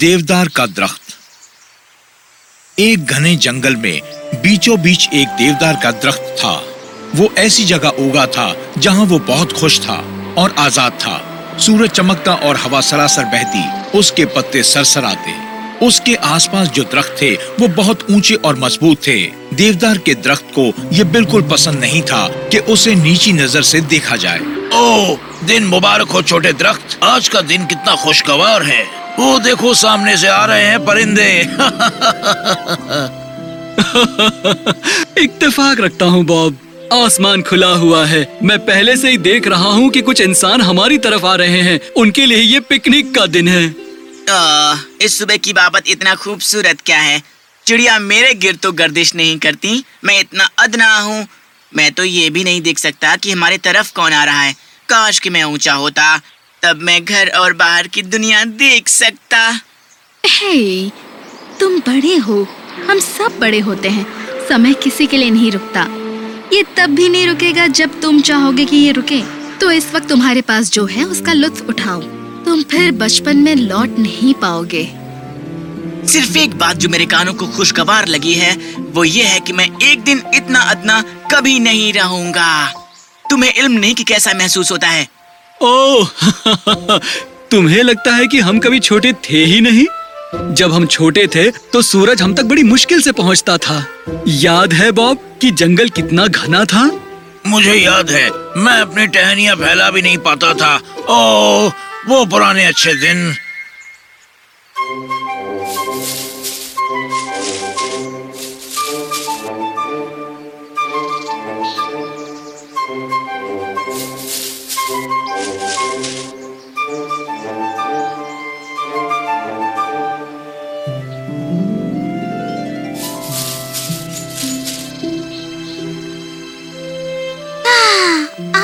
دیودار کا درخت۔ ایک گھنے جنگل میں بیچو بیچ ایک دیودار کا درخت تھا۔ وہ ایسی جگہ اگا تھا جہاں وہ بہت خوش تھا اور آزاد تھا۔ سورج چمکتا اور ہوا سراسر بہتی، اس کے پتے سرسر آتے اس کے آس پاس جو درخت تھے، وہ بہت اونچے اور مضبوط تھے۔ دیودار کے درخت کو یہ بالکل پسند نہیں تھا کہ اسے نیچی نظر سے دیکھا جائے۔ او دن مبارک ہو چھوٹے درخت۔ آج کا دن کتنا خوشگوار ہے۔ او دیکھو سامنے سے آ رہے ہیں پرندے۔ اتفاق رکھتا ہوں باب۔ آسمان کھلا ہوا ہے۔ میں پہلے سے ہی دیکھ رہا ہوں کہ کچھ انسان ہماری طرف آ رہے ہیں۔ ان کے لیے یہ پکنک کا دن ہے۔ اس صبح کی بابت اتنا خوبصورت کیا ہے؟ چڑیا میرے گر تو گردش نہیں کرتی۔ میں اتنا ادنا ہوں۔ میں تو یہ بھی نہیں دیکھ سکتا کہ ہمارے طرف کون آ رہا ہے۔ کاش کہ میں اونچا ہوتا۔ تب میں گھر اور باہر کی دنیا دیکھ سکتا۔ hey, تم بڑے ہو۔ ہم سب بڑے ہوتے ہیں۔ سمے کسی کے لیے نہیں رکتا۔ یہ تب بھی نہیں رکے گا جب تم چاہو گے کہ یہ رکے۔ تو اس وقت تمہارے پاس جو ہے اس کا لطف اٹھاؤ۔ تم پھر بچپن میں لوٹ نہیں پاؤ گے صرف ایک بات جو میرے کانوں کو خوشگوار لگی ہے وہ یہ ہے کہ میں ایک دن اتنا ادنا کبھی نہیں رہوں گا۔ تمہیں علم نہیں کہ کیسا محسوس ہوتا ہے۔ اوہ، تمہیں لگتا ہے کہ ہم کبھی چھوٹے تھے ہی نہیں؟ جب ہم چھوٹے تھے تو سورج ہم تک بڑی مشکل سے پہنچتا تھا۔ یاد ہے باب کہ جنگل کتنا گھنا تھا؟ مجھے یاد ہے، میں اپنی ٹہنیاں پھیلا بھی نہیں پاتا تھا۔ او وہ پرانے اچھے دن۔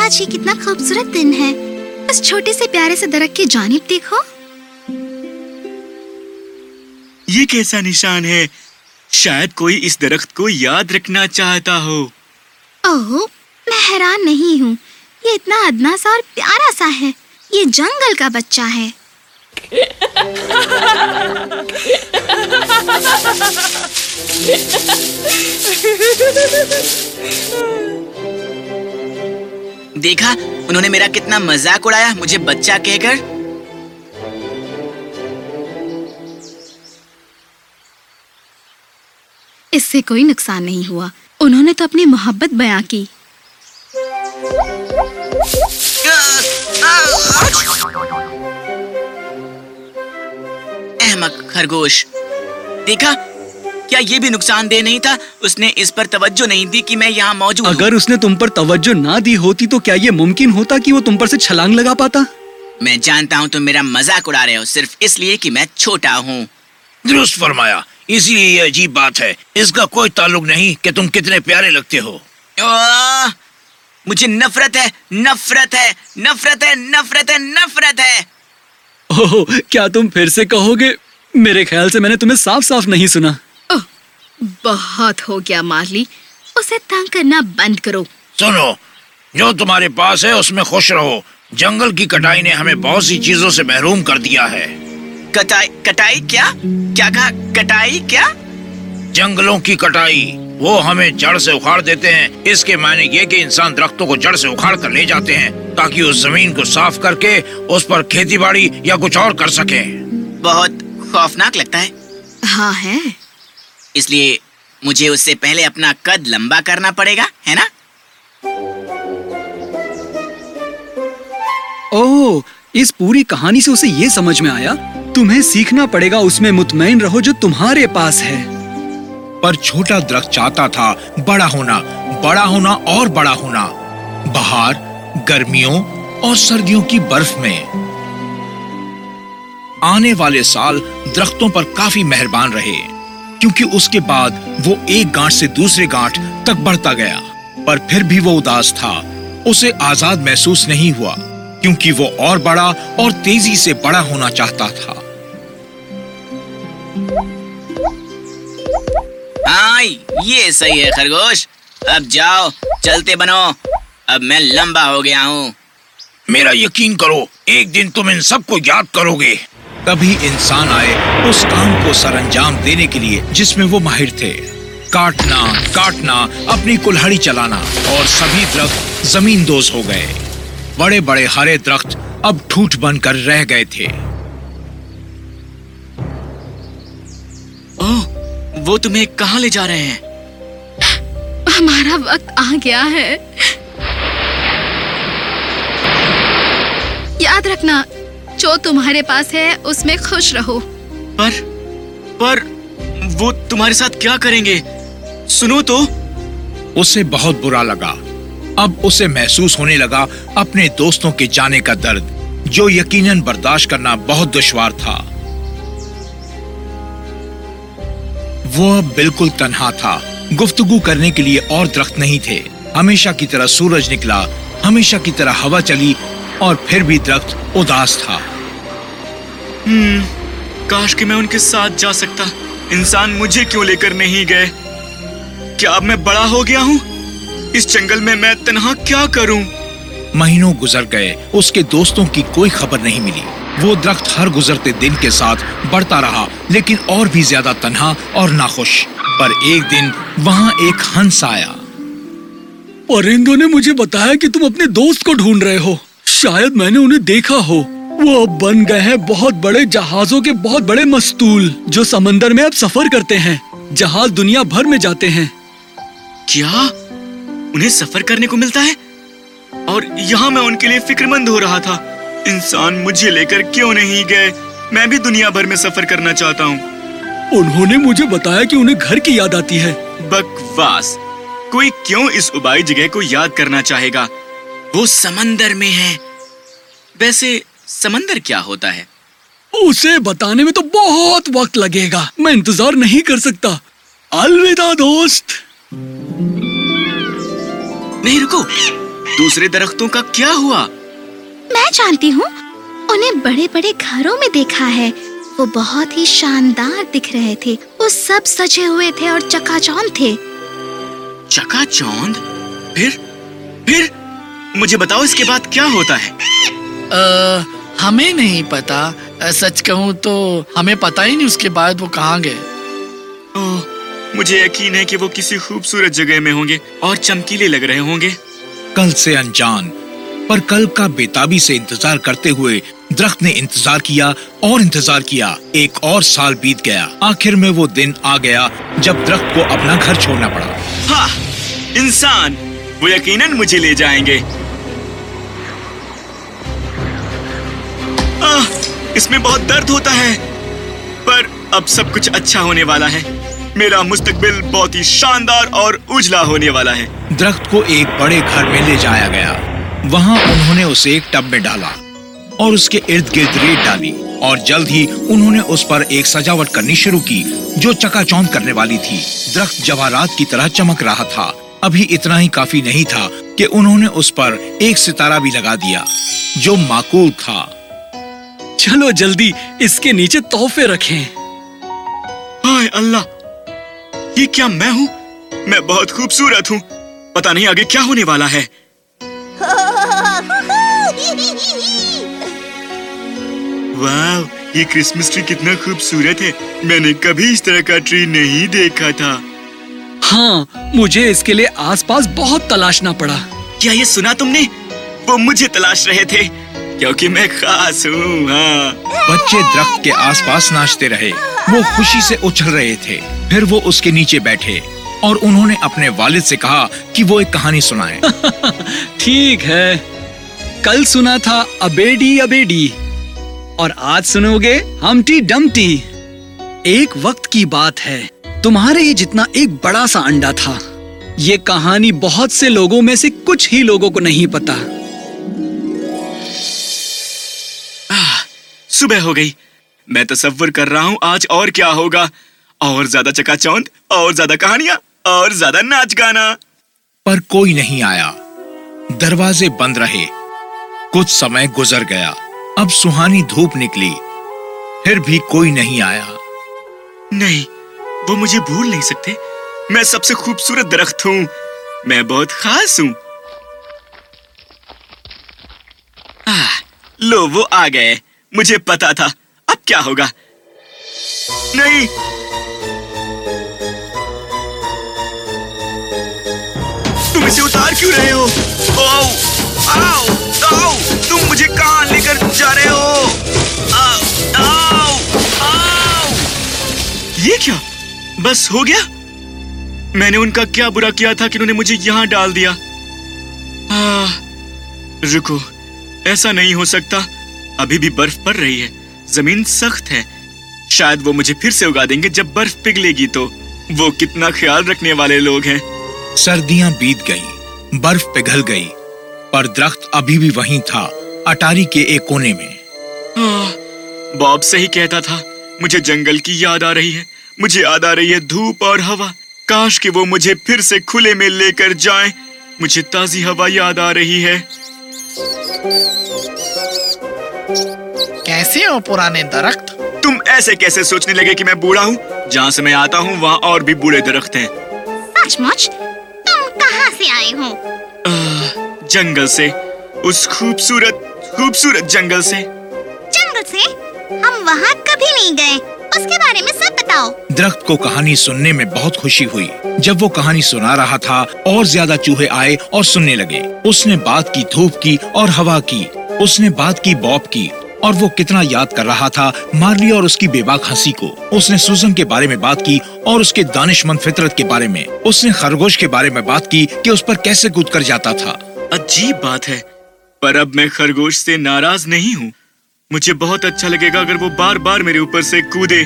آج یہ کتنا خوبصورت دن ہے۔ اس چھوٹے سے پیارے سے درخت کی جانب دیکھو۔ یہ کیسا نشان ہے؟ شاید کوئی اس درخت کو یاد رکھنا چاہتا ہو۔ اوہ میں حیران نہیں ہوں۔ یہ اتنا ادنا سا اور پیارا سا ہے۔ یہ جنگل کا بچہ ہے۔ دیکھا؟ انہوں نے میرا کتنا مزاق اڑایا مجھے بچہ کہہ کر۔ اس سے کوئی نقصان نہیں ہوا۔ انہوں نے تو اپنی محبت بیاں کی۔ احمق خرگوش۔ دیکھا؟ کیا یہ بھی نقصان دہ نہیں تھا؟ اس نے اس پر توجہ نہیں دی کہ میں یہاں موجود ہوں۔ اگر اس نے تم پر توجہ نہ دی ہوتی تو کیا یہ ممکن ہوتا کہ وہ تم پر سے چھلانگ لگا پاتا؟ میں جانتا ہوں تم میرا مذاق اڑا رہے ہو صرف اس لیے کہ میں چھوٹا ہوں۔ درست فرمایا اسی لیے یہ عجیب بات ہے۔ اس کا کوئی تعلق نہیں کہ تم کتنے پیارے لگتے ہو۔ مجھے نفرت ہے نفرت ہے نفرت ہے نفرت ہے نفرت ہے۔ کیا تم پھر سے کہو گے میرے خیال سے میں نے تمہیں صاف صاف نہیں سنا۔ بہت ہو گیا مارلی۔ اسے تنگ کرنا بند کرو۔ سنو جو تمہارے پاس ہے اس میں خوش رہو۔ جنگل کی کٹائی نے ہمیں بہت سی چیزوں سے محروم کر دیا ہے۔ کٹائی کیا؟ کیا کہا؟ کٹائی کیا؟ جنگلوں کی کٹائی وہ ہمیں جڑ سے اکھاڑ دیتے ہیں۔ اس کے معنی یہ کہ انسان درختوں کو جڑ سے اکھاڑ کر لے جاتے ہیں تاکہ اس زمین کو صاف کر کے اس پر کھیتی باڑی یا کچھ اور کر سکیں۔ بہت خوفناک لگتا ہے۔ ہاں ہے اس لیے مجھے اس سے پہلے اپنا قد لمبا کرنا پڑے گا ہے نا؟ اوہ اس پوری کہانی سے اسے یہ سمجھ میں آیا تمہیں سیکھنا پڑے گا اس میں مطمئن رہو جو تمہارے پاس ہے۔ پر چھوٹا درخت چاہتا تھا بڑا ہونا بڑا ہونا اور بڑا ہونا۔ بہار گرمیوں اور سردیوں کی برف میں۔ آنے والے سال درختوں پر کافی مہربان رہے۔ کیونکہ اس کے بعد وہ ایک گانٹ سے دوسرے گانٹ تک بڑھتا گیا۔ پر پھر بھی وہ اداس تھا۔ اسے آزاد محسوس نہیں ہوا کیونکہ وہ اور بڑا اور تیزی سے بڑا ہونا چاہتا تھا۔ آئی, یہ صحیح ہے خرگوش۔ اب جاؤ چلتے بنو۔ اب میں لمبا ہو گیا ہوں۔ میرا یقین کرو ایک دن تم ان سب کو یاد کرو گے۔ تبھی انسان آئے اس کام کو سر انجام دینے کے لیے جس میں وہ ماہر تھے۔ کاٹنا کاٹنا اپنی کلہڑی چلانا اور سبھی درخت زمین دوز ہو گئے۔ بڑے بڑے ہرے درخت اب ٹھوٹ بن کر رہ گئے تھے۔ oh, وہ تمہیں کہاں لے جا رہے ہیں؟ ہمارا وقت آ گیا ہے۔ یاد رکھنا جو تمہارے پاس ہے اس میں خوش رہو۔ پر پر وہ تمہارے ساتھ کیا کریں گے؟ سنو تو۔ اسے بہت برا لگا۔ اب اسے محسوس ہونے لگا اپنے دوستوں کے جانے کا درد جو یقیناً برداشت کرنا بہت دشوار تھا۔ وہ بالکل تنہا تھا۔ گفتگو کرنے کے لیے اور درخت نہیں تھے۔ ہمیشہ کی طرح سورج نکلا ہمیشہ کی طرح ہوا چلی۔ اور پھر بھی درخت اداس تھا۔ ہم کاش کہ میں ان کے ساتھ جا سکتا۔ انسان مجھے کیوں لے کر نہیں گئے؟ کیا اب میں بڑا ہو گیا ہوں؟ اس جنگل میں میں تنہا کیا کروں؟ مہینوں گزر گئے اس کے دوستوں کی کوئی خبر نہیں ملی۔ وہ درخت ہر گزرتے دن کے ساتھ بڑھتا رہا لیکن اور بھی زیادہ تنہا اور ناخوش۔ پر ایک دن وہاں ایک ہنس آیا۔ پرندوں نے مجھے بتایا کہ تم اپنے دوست کو ڈھونڈ رہے ہو۔ شاید میں نے انہیں دیکھا ہو۔ وہ اب بن گئے ہیں بہت بڑے جہازوں کے بہت بڑے مستول جو سمندر میں اب سفر کرتے ہیں۔ جہاز دنیا بھر میں جاتے ہیں۔ کیا انہیں سفر کرنے کو ملتا ہے؟ اور یہاں میں ان کے لیے فکر مند ہو رہا تھا۔ انسان مجھے لے کر کیوں نہیں گئے؟ میں بھی دنیا بھر میں سفر کرنا چاہتا ہوں۔ انہوں نے مجھے بتایا کہ انہیں گھر کی یاد آتی ہے۔ بکواس۔ کوئی کیوں اس ابائی جگہ کو یاد کرنا چاہے گا؟ وہ سمندر میں ہے ویسے سمندر کیا ہوتا ہے؟ اسے بتانے میں تو بہت وقت لگے گا۔ میں انتظار نہیں کر سکتا۔ الوداع دوست۔ نہیں رکو۔ دوسرے درختوں کا کیا ہوا؟ میں جانتی ہوں انہیں بڑے بڑے گھروں میں دیکھا ہے۔ وہ بہت ہی شاندار دکھ رہے تھے۔ وہ سب سجے ہوئے تھے اور چکا چوند تھے۔ چکا چوند؟ پھر پھر۔ مجھے بتاؤ اس کے بعد کیا ہوتا ہے؟ ہمیں نہیں پتا۔ سچ کہوں تو ہمیں پتا ہی نہیں اس کے بعد وہ کہاں گئے۔ مجھے یقین ہے کہ وہ کسی خوبصورت جگہ میں ہوں گے اور چمکیلے لگ رہے ہوں گے۔ کل سے انجان پر کل کا بیتابی سے انتظار کرتے ہوئے درخت نے انتظار کیا اور انتظار کیا۔ ایک اور سال بیت گیا۔ آخر میں وہ دن آ گیا جب درخت کو اپنا گھر چھوڑنا پڑا۔ ہاں انسان۔ وہ یقیناً مجھے لے جائیں گے۔ آہ, اس میں بہت درد ہوتا ہے۔ پر اب سب کچھ اچھا ہونے والا ہے۔ میرا مستقبل بہت ہی شاندار اور اجلا ہونے والا ہے۔ درخت کو ایک بڑے گھر میں لے جایا گیا۔ وہاں انہوں نے اسے ایک ٹب میں ڈالا اور اس کے ارد گرد ریت ڈالی اور جلد ہی انہوں نے اس پر ایک سجاوٹ کرنی شروع کی جو چکا چوند کرنے والی تھی۔ درخت جواہرات کی طرح چمک رہا تھا۔ ابھی اتنا ہی کافی نہیں تھا کہ انہوں نے اس پر ایک ستارہ بھی لگا دیا جو معقول تھا۔ چلو جلدی اس کے نیچے تحفے رکھیں۔ ہائے اللہ یہ کیا میں ہوں؟ میں بہت خوبصورت ہوں۔ پتا نہیں آگے کیا ہونے والا ہے۔ واو یہ کرسمس ٹری کتنا خوبصورت ہے۔ میں نے کبھی اس طرح کا ٹری نہیں دیکھا تھا۔ ہاں مجھے اس کے لیے آس پاس بہت تلاشنا پڑا۔ کیا یہ سنا تم نے؟ وہ مجھے تلاش رہے تھے کیونکہ میں خاص ہوں ہاں۔ بچے درخت کے آس پاس ناچتے رہے۔ وہ خوشی سے اچھل رہے تھے۔ پھر وہ اس کے نیچے بیٹھے اور انہوں نے اپنے والد سے کہا کہ وہ ایک کہانی سنائے ٹھیک ہے۔ کل سنا تھا ابیڈی ابیڈی۔ اور آج سنو گے ہمٹی ڈمٹی۔ ایک وقت کی بات ہے۔ تمہارے ہی جتنا ایک بڑا سا انڈا تھا۔ یہ کہانی بہت سے لوگوں میں سے کچھ ہی لوگوں کو نہیں پتا۔ صبح ہو گئی۔ میں تصور کر رہا ہوں آج اور کیا ہوگا۔ اور زیادہ چکا چوند اور زیادہ کہانیاں اور زیادہ ناچ گانا۔ پر کوئی نہیں آیا۔ دروازے بند رہے۔ کچھ سمے گزر گیا۔ اب سہانی دھوپ نکلی۔ پھر بھی کوئی نہیں آیا۔ نہیں وہ مجھے بھول نہیں سکتے۔ میں سب سے خوبصورت درخت ہوں۔ میں بہت خاص ہوں۔ آہ, لو وہ آ گئے۔ مجھے پتا تھا۔ اب کیا ہوگا؟ نہیں۔ تم اسے اتار کیوں رہے ہو؟ آو, آو, آو, تم مجھے کہاں لے کر جا رہے ہو؟ یہ کیا؟ بس ہو گیا؟ میں نے ان کا کیا برا کیا تھا کہ انہوں نے مجھے یہاں ڈال دیا؟ رکو ایسا نہیں ہو سکتا۔ ابھی بھی برف پڑ رہی ہے۔ زمین سخت ہے۔ شاید وہ مجھے پھر سے اگا دیں گے جب برف پگھلے گی تو۔ وہ کتنا خیال رکھنے والے لوگ ہیں۔ سردیاں بیت گئی برف پگھل گئی پر درخت ابھی بھی وہیں تھا اٹاری کے ایک کونے میں۔ آہ, باب صحیح کہتا تھا۔ مجھے جنگل کی یاد آ رہی ہے۔ مجھے یاد آ رہی ہے دھوپ اور ہوا۔ کاش کہ وہ مجھے پھر سے کھلے میں لے کر جائیں۔ مجھے تازی ہوا یاد آ رہی ہے۔ کیسے ہو پرانے درخت؟ تم ایسے کیسے سوچنے لگے کہ میں بوڑھا ہوں؟ جہاں سے میں آتا ہوں وہاں اور بھی بوڑھے درخت ہیں۔ سچ مچ؟ تم کہاں سے آئے ہو؟ جنگل سے۔ اس خوبصورت خوبصورت جنگل سے۔ جنگل سے؟ ہم وہاں کبھی نہیں گئے۔ اس کے بارے میں سب بتاؤ۔ درخت کو کہانی سننے میں بہت خوشی ہوئی۔ جب وہ کہانی سنا رہا تھا اور زیادہ چوہے آئے اور سننے لگے۔ اس نے بات کی دھوپ کی اور ہوا کی۔ اس نے بات کی بوب کی۔ اور وہ کتنا یاد کر رہا تھا مارلی اور اس کی بے باک ہنسی کو۔ اس نے سوزن کے بارے میں بات کی اور اس کے دانش مند فطرت کے بارے میں۔ اس نے خرگوش کے بارے میں بات کی کہ اس پر کیسے کود کر جاتا تھا۔ عجیب بات ہے۔ پر اب میں خرگوش سے ناراض نہیں ہوں۔ مجھے بہت اچھا لگے گا اگر وہ بار بار میرے اوپر سے کودے۔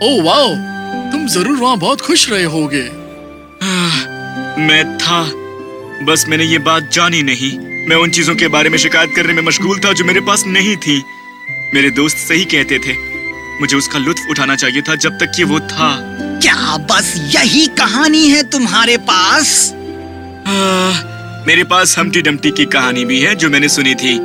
او واو تم ضرور وہاں بہت خوش رہے ہوگے۔ میں تھا۔ بس میں نے یہ بات جانی نہیں۔ میں ان چیزوں کے بارے میں شکایت کرنے میں مشغول تھا جو میرے پاس نہیں تھی میرے دوست صحیح کہتے تھے۔ مجھے اس کا لطف اٹھانا چاہیے تھا جب تک کہ وہ تھا۔ کیا بس یہی کہانی ہے تمہارے پاس؟ میرے پاس ہمٹی ڈمٹی کی کہانی بھی ہے جو میں نے سنی تھی۔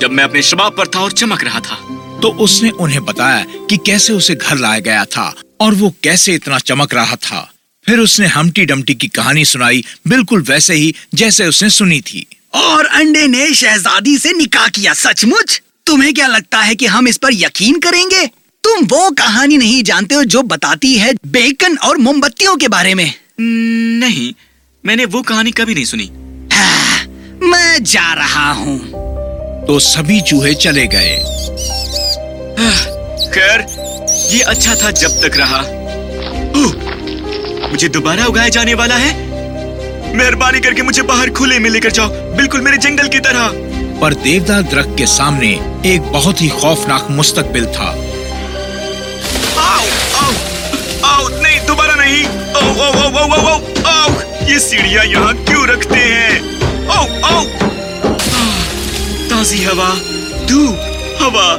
جب میں اپنے شباب پر تھا اور چمک رہا تھا۔ تو اس نے انہیں بتایا کہ کیسے اسے گھر لائے گیا تھا اور وہ کیسے اتنا چمک رہا تھا۔ پھر اس نے ہمٹی ڈمٹی کی کہانی سنائی بالکل ویسے ہی جیسے اس نے سنی تھی۔ اور انڈے نے شہزادی سے نکاح کیا سچ مچ تمہیں کیا لگتا ہے کہ ہم اس پر یقین کریں گے؟ تم وہ کہانی نہیں جانتے ہو جو بتاتی ہے بیکن اور موم بتیوں کے بارے میں۔ نہیں میں نے وہ کہانی کبھی نہیں سنی۔ ہاں، میں جا رہا ہوں۔ تو سبھی چوہے چلے گئے۔ خیر یہ اچھا تھا جب تک رہا۔ مجھے دوبارہ اگایا جانے والا ہے؟ مہربانی کر کے مجھے باہر کھلے میں لے کر جاؤ۔ بالکل میرے جنگل کی طرح۔ پر دیودار درخت کے سامنے ایک بہت ہی خوفناک مستقبل تھا۔ دوبارہ نہیں۔ یہ سیڑھیاں یہاں کیوں رکھتے ہیں؟ تازی ہوا؟ دھوپ ہوا۔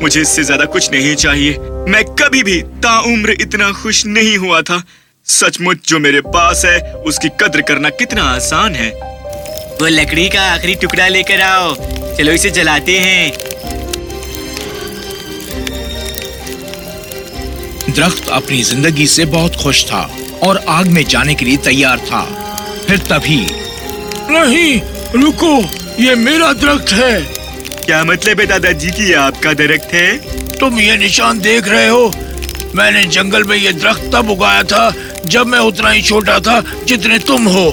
مجھے اس سے زیادہ کچھ نہیں چاہیے۔ میں کبھی بھی تا عمر اتنا خوش نہیں ہوا تھا۔ سچ مچ جو میرے پاس ہے اس کی قدر کرنا کتنا آسان ہے۔ وہ لکڑی کا آخری ٹکڑا لے کر آؤ۔ چلو اسے جلاتے ہیں۔ درخت اپنی زندگی سے بہت خوش تھا اور آگ میں جانے کے لیے تیار تھا۔ پھر تبھی۔ نہیں رکو۔ یہ میرا درخت ہے۔ کیا مطلب ہے دادا جی کی آپ کا درخت ہے؟ تم یہ نشان دیکھ رہے ہو۔ میں نے جنگل میں یہ درخت تب اگایا تھا جب میں اتنا ہی چھوٹا تھا جتنے تم ہو۔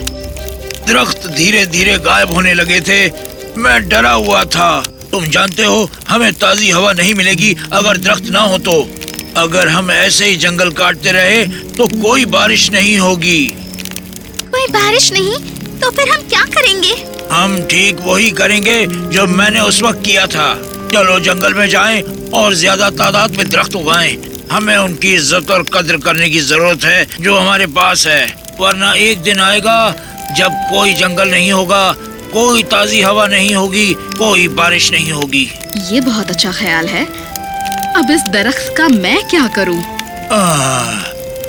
درخت دھیرے دھیرے غائب ہونے لگے تھے۔ میں ڈرا ہوا تھا۔ تم جانتے ہو ہمیں تازی ہوا نہیں ملے گی اگر درخت نہ ہو تو۔ اگر ہم ایسے ہی جنگل کاٹتے رہے تو کوئی بارش نہیں ہوگی۔ کوئی بارش نہیں؟ تو پھر ہم کیا کریں گے؟ ہم ٹھیک وہی کریں گے جو میں نے اس وقت کیا تھا۔ چلو جنگل میں جائیں اور زیادہ تعداد میں درخت اگائیں۔ ہمیں ان کی عزت اور قدر کرنے کی ضرورت ہے جو ہمارے پاس ہے۔ ورنہ ایک دن آئے گا جب کوئی جنگل نہیں ہوگا کوئی تازی ہوا نہیں ہوگی کوئی بارش نہیں ہوگی۔ یہ بہت اچھا خیال ہے۔ اب اس درخت کا میں کیا کروں؟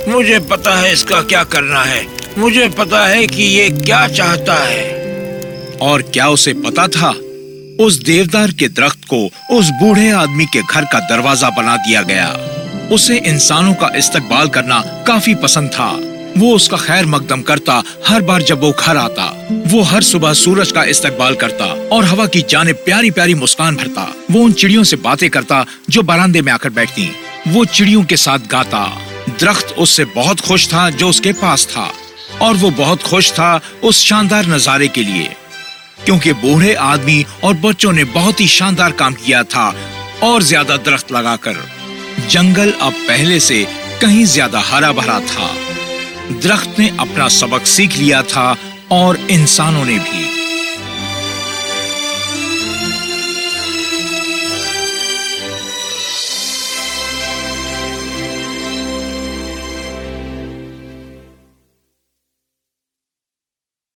مجھے پتا ہے اس کا کیا کرنا ہے۔ مجھے پتا ہے کہ یہ کیا چاہتا ہے۔ اور کیا اسے پتا تھا؟ اس دیودار کے درخت کو اس بوڑھے آدمی کے گھر کا دروازہ بنا دیا گیا۔ اسے انسانوں کا استقبال کرنا کافی پسند تھا۔ وہ اس کا خیر مقدم کرتا ہر بار جب وہ گھر آتا۔ وہ ہر صبح سورج کا استقبال کرتا اور ہوا کی جانب پیاری پیاری مسکان بھرتا۔ وہ ان چڑیوں سے باتیں کرتا جو برآمدے میں آ کر بیٹھتی۔ وہ چڑیوں کے ساتھ گاتا۔ درخت اس سے بہت خوش تھا جو اس کے پاس تھا۔ اور وہ بہت خوش تھا اس شاندار نظارے کے لیے۔ کیونکہ بوڑھے آدمی اور بچوں نے بہت ہی شاندار کام کیا تھا اور زیادہ درخت لگا کر۔ جنگل اب پہلے سے کہیں زیادہ ہرا بھرا تھا۔ درخت نے اپنا سبق سیکھ لیا تھا اور انسانوں نے بھی۔